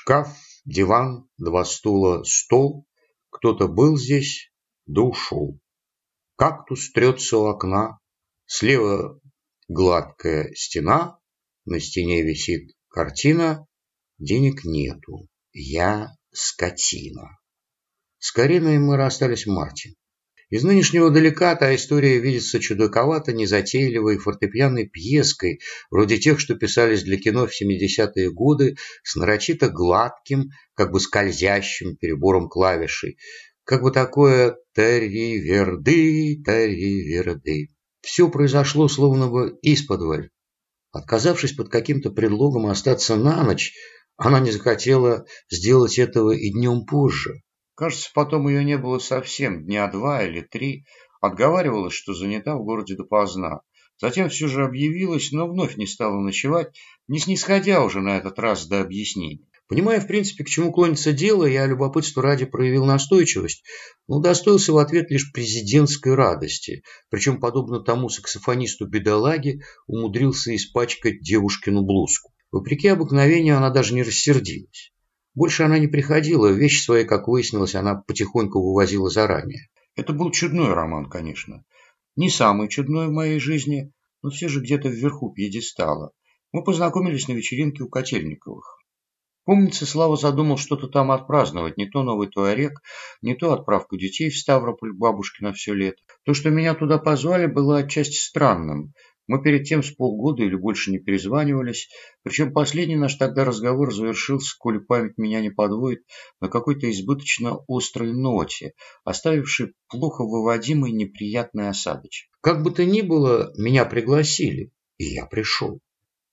Шкаф, диван, два стула, стол. Кто-то был здесь, да ушел. Кактус трется у окна. Слева гладкая стена. На стене висит картина. Денег нету. Я скотина. С Кариной мы расстались в. Из нынешнего далека та история видится чудаковато незатейливой фортепианной пьеской, вроде тех, что писались для кино в 70-е годы, с нарочито гладким, как бы скользящим перебором клавишей, как бы такое «тари-верды, тари-верды». Все произошло словно бы исподволь. Отказавшись под каким-то предлогом остаться на ночь, она не захотела сделать этого и днем позже. Кажется, потом ее не было совсем, дня два или три. Отговаривалась, что занята в городе допоздна. Затем все же объявилась, но вновь не стала ночевать, не снисходя уже на этот раз до объяснений. Понимая, в принципе, к чему клонится дело, я любопытство ради проявил настойчивость, но удостоился в ответ лишь президентской радости, причем, подобно тому саксофонисту-бедолаге, умудрился испачкать девушкину блузку. Вопреки обыкновению она даже не рассердилась. Больше она не приходила, вещи свои, как выяснилось, она потихоньку вывозила заранее. Это был чудной роман, конечно. Не самый чудной в моей жизни, но все же где-то вверху пьедестала. Мы познакомились на вечеринке у Котельниковых. Помнится, Слава задумал что-то там отпраздновать, не то новый туарек, не то отправку детей в Ставрополь бабушки на все лето. То, что меня туда позвали, было отчасти странным. Мы перед тем с полгода или больше не перезванивались, причем последний наш тогда разговор завершился, коли память меня не подводит, на какой-то избыточно острой ноте, оставившей плохо выводимый неприятный осадочек. Как бы то ни было, меня пригласили, и я пришел.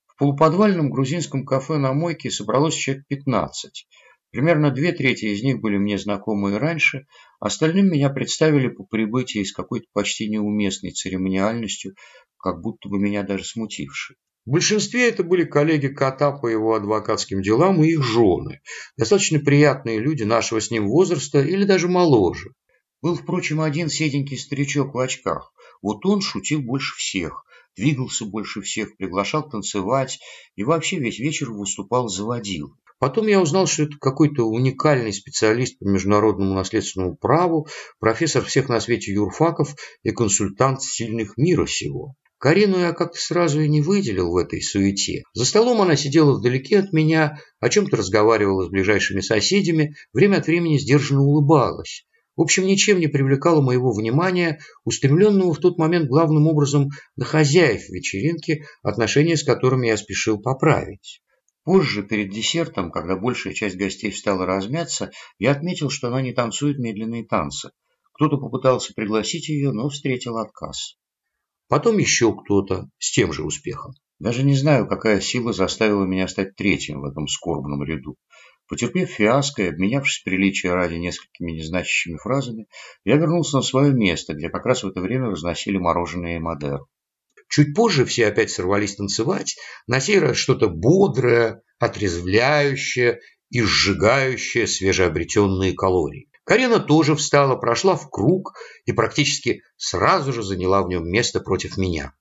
В полуподвальном грузинском кафе на мойке собралось человек пятнадцать. Примерно две трети из них были мне знакомы и раньше, остальным меня представили по прибытии с какой-то почти неуместной церемониальностью, как будто бы меня даже смутивший. В большинстве это были коллеги кота по его адвокатским делам и их жены, достаточно приятные люди нашего с ним возраста или даже моложе. Был, впрочем, один седенький старичок в очках. Вот он шутил больше всех, двигался больше всех, приглашал танцевать и вообще весь вечер выступал заводил. Потом я узнал, что это какой-то уникальный специалист по международному наследственному праву, профессор всех на свете юрфаков и консультант сильных мира сего. Карину я как-то сразу и не выделил в этой суете. За столом она сидела вдалеке от меня, о чем-то разговаривала с ближайшими соседями, время от времени сдержанно улыбалась. В общем, ничем не привлекало моего внимания, устремленного в тот момент главным образом на хозяев вечеринки, отношения с которыми я спешил поправить. Позже, перед десертом, когда большая часть гостей встала размяться, я отметил, что она не танцует медленные танцы. Кто-то попытался пригласить ее, но встретил отказ. Потом еще кто-то с тем же успехом. Даже не знаю, какая сила заставила меня стать третьим в этом скорбном ряду. Потерпев фиаско и обменявшись приличия ради несколькими незначащими фразами, я вернулся на свое место, где как раз в это время разносили мороженое и Мадеру. Чуть позже все опять сорвались танцевать, на сей раз что-то бодрое, отрезвляющее и сжигающее свежеобретенные калории. Карина тоже встала, прошла в круг и практически сразу же заняла в нем место против меня.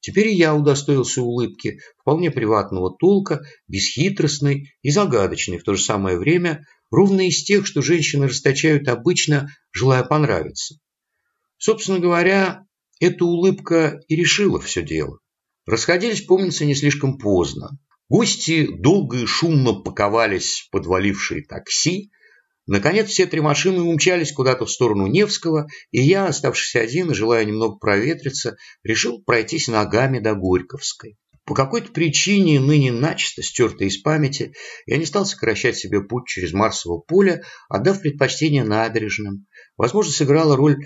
Теперь я удостоился улыбки, вполне приватного толка, бесхитростной и загадочной в то же самое время, ровно из тех, что женщины расточают обычно, желая понравиться. Собственно говоря, эта улыбка и решила все дело. Расходились, помнится, не слишком поздно. Гости долго и шумно паковались в подвалившие такси, Наконец все три машины умчались куда-то в сторону Невского, и я, оставшись один, желая немного проветриться, решил пройтись ногами до Горьковской. По какой-то причине, ныне начисто стертой из памяти, я не стал сокращать себе путь через Марсово поле, отдав предпочтение набережным. Возможно, сыграла роль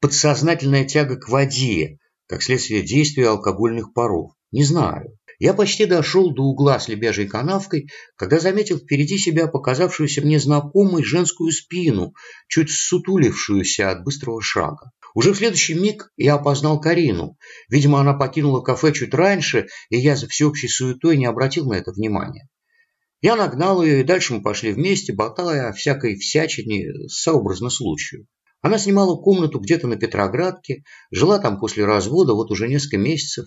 подсознательная тяга к воде, как следствие действия алкогольных паров. Не знаю. Я почти дошел до угла с лебяжей канавкой, когда заметил впереди себя показавшуюся мне знакомой женскую спину, чуть сутулившуюся от быстрого шага. Уже в следующий миг я опознал Карину. Видимо, она покинула кафе чуть раньше, и я за всеобщей суетой не обратил на это внимания. Я нагнал ее, и дальше мы пошли вместе, болтая о всякой всячине сообразно случаю. Она снимала комнату где-то на Петроградке, жила там после развода вот уже несколько месяцев.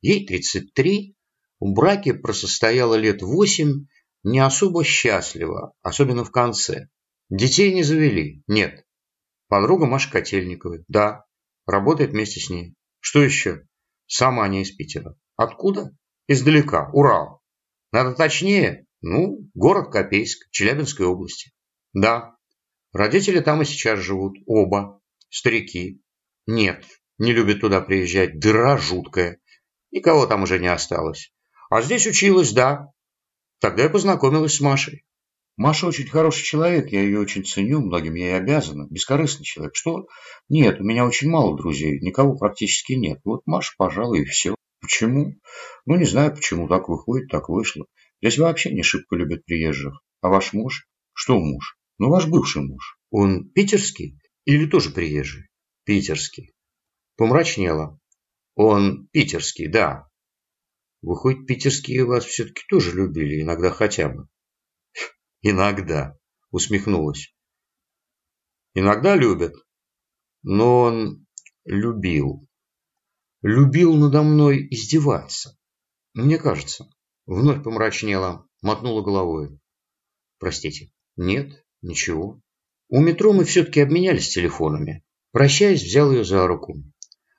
Ей 33, в браке просостояла лет восемь, не особо счастлива, особенно в конце. Детей не завели, нет. Подруга Маша Котельниковой, да, работает вместе с ней. Что еще? Сама не из Питера. Откуда? Издалека, Урал. Надо точнее, ну, город Копейск, Челябинской области. Да, родители там и сейчас живут, оба, старики. Нет, не любят туда приезжать, дыра жуткая. Никого там уже не осталось. А здесь училась, да. Тогда я познакомилась с Машей. Маша очень хороший человек, я ее очень ценю, многим ей обязана. Бескорыстный человек. Что? Нет, у меня очень мало друзей, никого практически нет. Вот Маша, пожалуй, и все. Почему? Ну, не знаю, почему так выходит, так вышло. Здесь вообще не шибко любят приезжих. А ваш муж? Что муж? Ну, ваш бывший муж. Он питерский или тоже приезжий? Питерский. Помрачнело. Он питерский, да. Выходит, питерские вас все-таки тоже любили, иногда хотя бы. Иногда, усмехнулась. Иногда любят, но он любил. Любил надо мной издеваться. Мне кажется. Вновь помрачнела, мотнула головой. Простите. Нет, ничего. У метро мы все-таки обменялись телефонами. Прощаясь, взял ее за руку.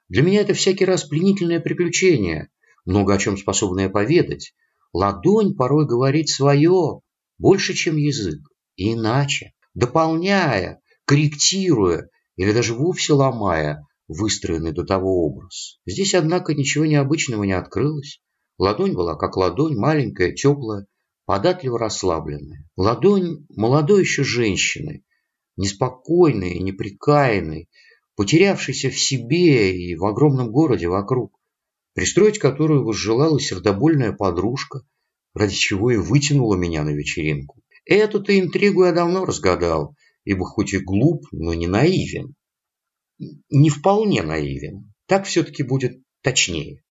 Для меня это всякий раз пленительное приключение, много о чем способное поведать. Ладонь порой говорит свое, больше, чем язык, и иначе, дополняя, корректируя или даже вовсе ломая выстроенный до того образ. Здесь, однако, ничего необычного не открылось. Ладонь была как ладонь, маленькая, теплая, податливо расслабленная. Ладонь молодой еще женщины, неспокойной неприкаянной, потерявшейся в себе и в огромном городе вокруг, пристроить которую возжелала сердобольная подружка, ради чего и вытянула меня на вечеринку. Эту-то интригу я давно разгадал, ибо хоть и глуп, но не наивен. Не вполне наивен. Так все-таки будет точнее.